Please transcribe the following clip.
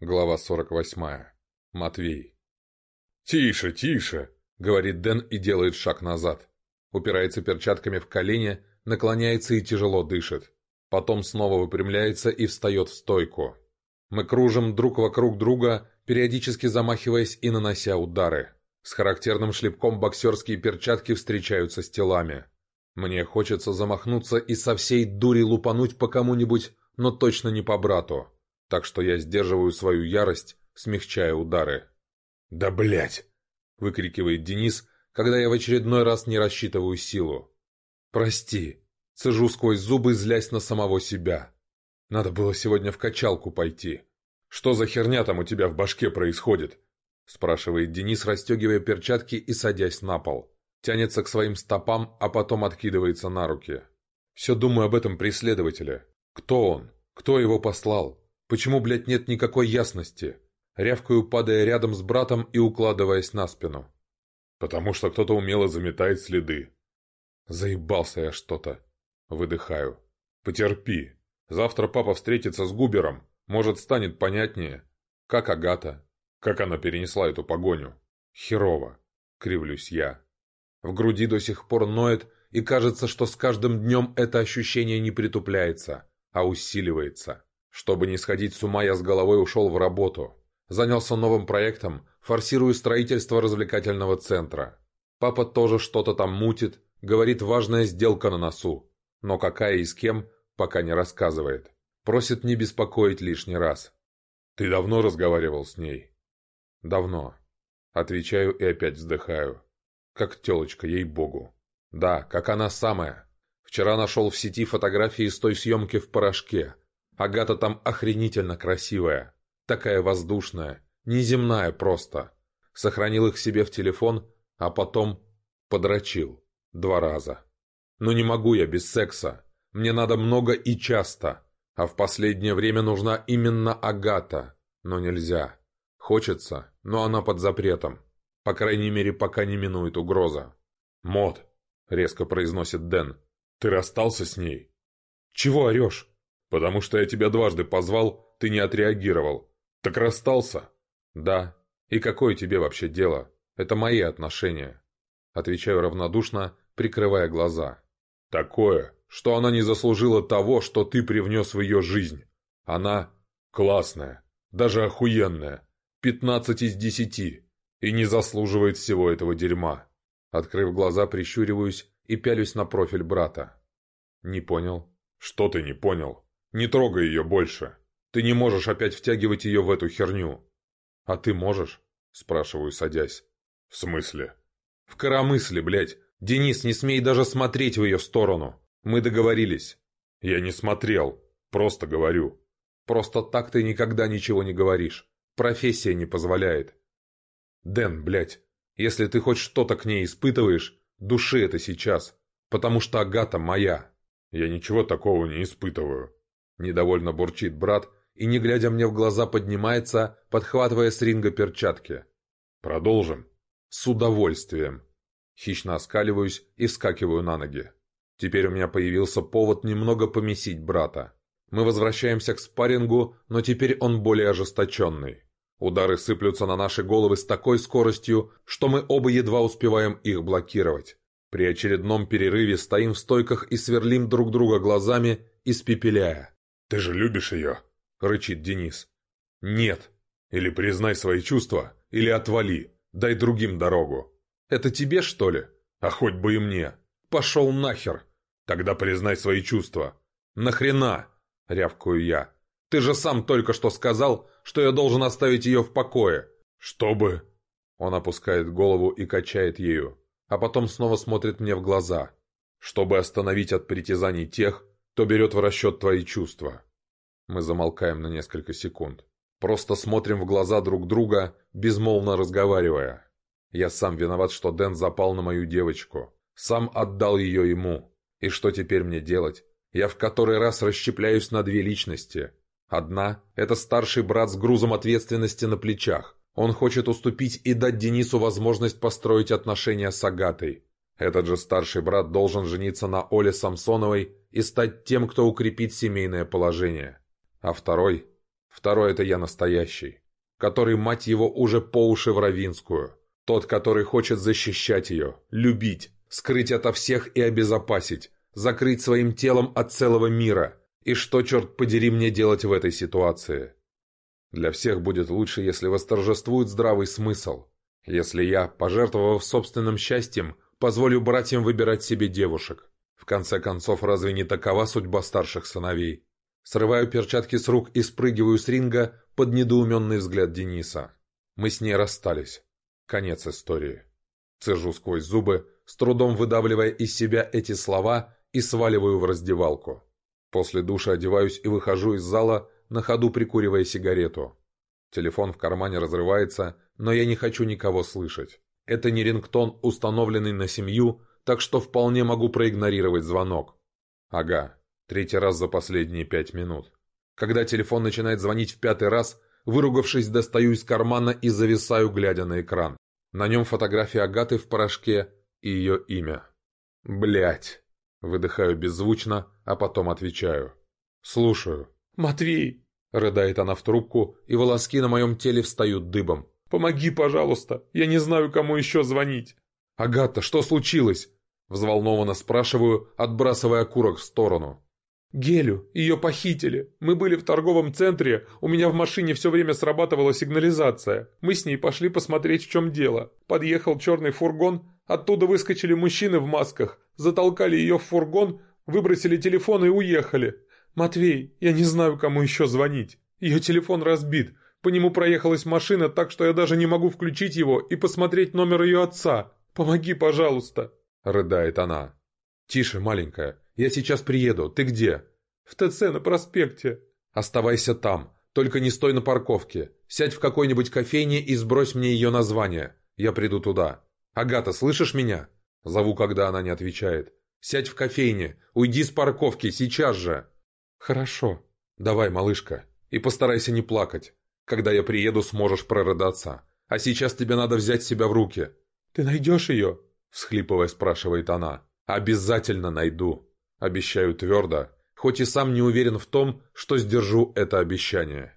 Глава 48. Матвей. «Тише, тише!» — говорит Дэн и делает шаг назад. Упирается перчатками в колени, наклоняется и тяжело дышит. Потом снова выпрямляется и встает в стойку. Мы кружим друг вокруг друга, периодически замахиваясь и нанося удары. С характерным шлепком боксерские перчатки встречаются с телами. Мне хочется замахнуться и со всей дури лупануть по кому-нибудь, но точно не по брату так что я сдерживаю свою ярость, смягчая удары. «Да блять!» — выкрикивает Денис, когда я в очередной раз не рассчитываю силу. «Прости!» — цежу сквозь зубы, злясь на самого себя. «Надо было сегодня в качалку пойти. Что за херня там у тебя в башке происходит?» — спрашивает Денис, расстегивая перчатки и садясь на пол. Тянется к своим стопам, а потом откидывается на руки. «Все думаю об этом преследователе. Кто он? Кто его послал? Почему, блядь, нет никакой ясности? Рявкаю, падая рядом с братом и укладываясь на спину. Потому что кто-то умело заметает следы. Заебался я что-то. Выдыхаю. Потерпи. Завтра папа встретится с Губером. Может, станет понятнее. Как Агата. Как она перенесла эту погоню. Херово. Кривлюсь я. В груди до сих пор ноет, и кажется, что с каждым днем это ощущение не притупляется, а усиливается. Чтобы не сходить с ума, я с головой ушел в работу. Занялся новым проектом, форсирую строительство развлекательного центра. Папа тоже что-то там мутит, говорит, важная сделка на носу. Но какая и с кем, пока не рассказывает. Просит не беспокоить лишний раз. «Ты давно разговаривал с ней?» «Давно». Отвечаю и опять вздыхаю. Как телочка, ей-богу. Да, как она самая. Вчера нашел в сети фотографии с той съемки в порошке – Агата там охренительно красивая, такая воздушная, неземная просто. Сохранил их себе в телефон, а потом подрочил. Два раза. Но не могу я без секса. Мне надо много и часто. А в последнее время нужна именно Агата. Но нельзя. Хочется, но она под запретом. По крайней мере, пока не минует угроза. «Мод», — резко произносит Дэн, — «ты расстался с ней?» «Чего орешь?» «Потому что я тебя дважды позвал, ты не отреагировал. Так расстался?» «Да. И какое тебе вообще дело? Это мои отношения». Отвечаю равнодушно, прикрывая глаза. «Такое, что она не заслужила того, что ты привнес в ее жизнь. Она классная, даже охуенная, пятнадцать из десяти, и не заслуживает всего этого дерьма». Открыв глаза, прищуриваюсь и пялюсь на профиль брата. «Не понял». «Что ты не понял?» Не трогай ее больше. Ты не можешь опять втягивать ее в эту херню. А ты можешь? Спрашиваю, садясь. В смысле? В коромысле, блядь. Денис, не смей даже смотреть в ее сторону. Мы договорились. Я не смотрел. Просто говорю. Просто так ты никогда ничего не говоришь. Профессия не позволяет. Дэн, блядь, если ты хоть что-то к ней испытываешь, души это сейчас. Потому что Агата моя. Я ничего такого не испытываю. Недовольно бурчит брат и, не глядя мне в глаза, поднимается, подхватывая с ринга перчатки. Продолжим. С удовольствием. Хищно оскаливаюсь и вскакиваю на ноги. Теперь у меня появился повод немного помесить брата. Мы возвращаемся к спаррингу, но теперь он более ожесточенный. Удары сыплются на наши головы с такой скоростью, что мы оба едва успеваем их блокировать. При очередном перерыве стоим в стойках и сверлим друг друга глазами, испепеляя. «Ты же любишь ее!» — рычит Денис. «Нет! Или признай свои чувства, или отвали, дай другим дорогу! Это тебе, что ли? А хоть бы и мне! Пошел нахер! Тогда признай свои чувства! Нахрена!» — рявкую я. «Ты же сам только что сказал, что я должен оставить ее в покое!» «Чтобы...» Он опускает голову и качает ею, а потом снова смотрит мне в глаза, чтобы остановить от притязаний тех, то берет в расчет твои чувства. Мы замолкаем на несколько секунд. Просто смотрим в глаза друг друга, безмолвно разговаривая. Я сам виноват, что Дэн запал на мою девочку. Сам отдал ее ему. И что теперь мне делать? Я в который раз расщепляюсь на две личности. Одна – это старший брат с грузом ответственности на плечах. Он хочет уступить и дать Денису возможность построить отношения с Агатой. Этот же старший брат должен жениться на Оле Самсоновой и стать тем, кто укрепит семейное положение. А второй... Второй — это я настоящий, который, мать его, уже по уши в Равинскую. Тот, который хочет защищать ее, любить, скрыть ото всех и обезопасить, закрыть своим телом от целого мира. И что, черт подери, мне делать в этой ситуации? Для всех будет лучше, если восторжествует здравый смысл. Если я, пожертвовав собственным счастьем, позволю братьям выбирать себе девушек. В конце концов, разве не такова судьба старших сыновей? Срываю перчатки с рук и спрыгиваю с ринга под недоуменный взгляд Дениса. Мы с ней расстались. Конец истории. Цежу сквозь зубы, с трудом выдавливая из себя эти слова и сваливаю в раздевалку. После душа одеваюсь и выхожу из зала, на ходу прикуривая сигарету. Телефон в кармане разрывается, но я не хочу никого слышать. Это не рингтон, установленный на семью, так что вполне могу проигнорировать звонок. Ага, третий раз за последние пять минут. Когда телефон начинает звонить в пятый раз, выругавшись, достаю из кармана и зависаю, глядя на экран. На нем фотография Агаты в порошке и ее имя. Блять. Выдыхаю беззвучно, а потом отвечаю. «Слушаю». «Матвей!» — рыдает она в трубку, и волоски на моем теле встают дыбом. «Помоги, пожалуйста! Я не знаю, кому еще звонить!» «Агата, что случилось? Взволнованно спрашиваю, отбрасывая курок в сторону. «Гелю, ее похитили. Мы были в торговом центре, у меня в машине все время срабатывала сигнализация. Мы с ней пошли посмотреть, в чем дело. Подъехал черный фургон, оттуда выскочили мужчины в масках, затолкали ее в фургон, выбросили телефон и уехали. Матвей, я не знаю, кому еще звонить. Ее телефон разбит, по нему проехалась машина, так что я даже не могу включить его и посмотреть номер ее отца. Помоги, пожалуйста». Рыдает она. «Тише, маленькая, я сейчас приеду, ты где?» «В ТЦ на проспекте». «Оставайся там, только не стой на парковке. Сядь в какой-нибудь кофейне и сбрось мне ее название. Я приду туда. Агата, слышишь меня?» Зову, когда она не отвечает. «Сядь в кофейне, уйди с парковки, сейчас же!» «Хорошо». «Давай, малышка, и постарайся не плакать. Когда я приеду, сможешь прорыдаться. А сейчас тебе надо взять себя в руки». «Ты найдешь ее?» всхлипывая спрашивает она. «Обязательно найду!» Обещаю твердо, хоть и сам не уверен в том, что сдержу это обещание.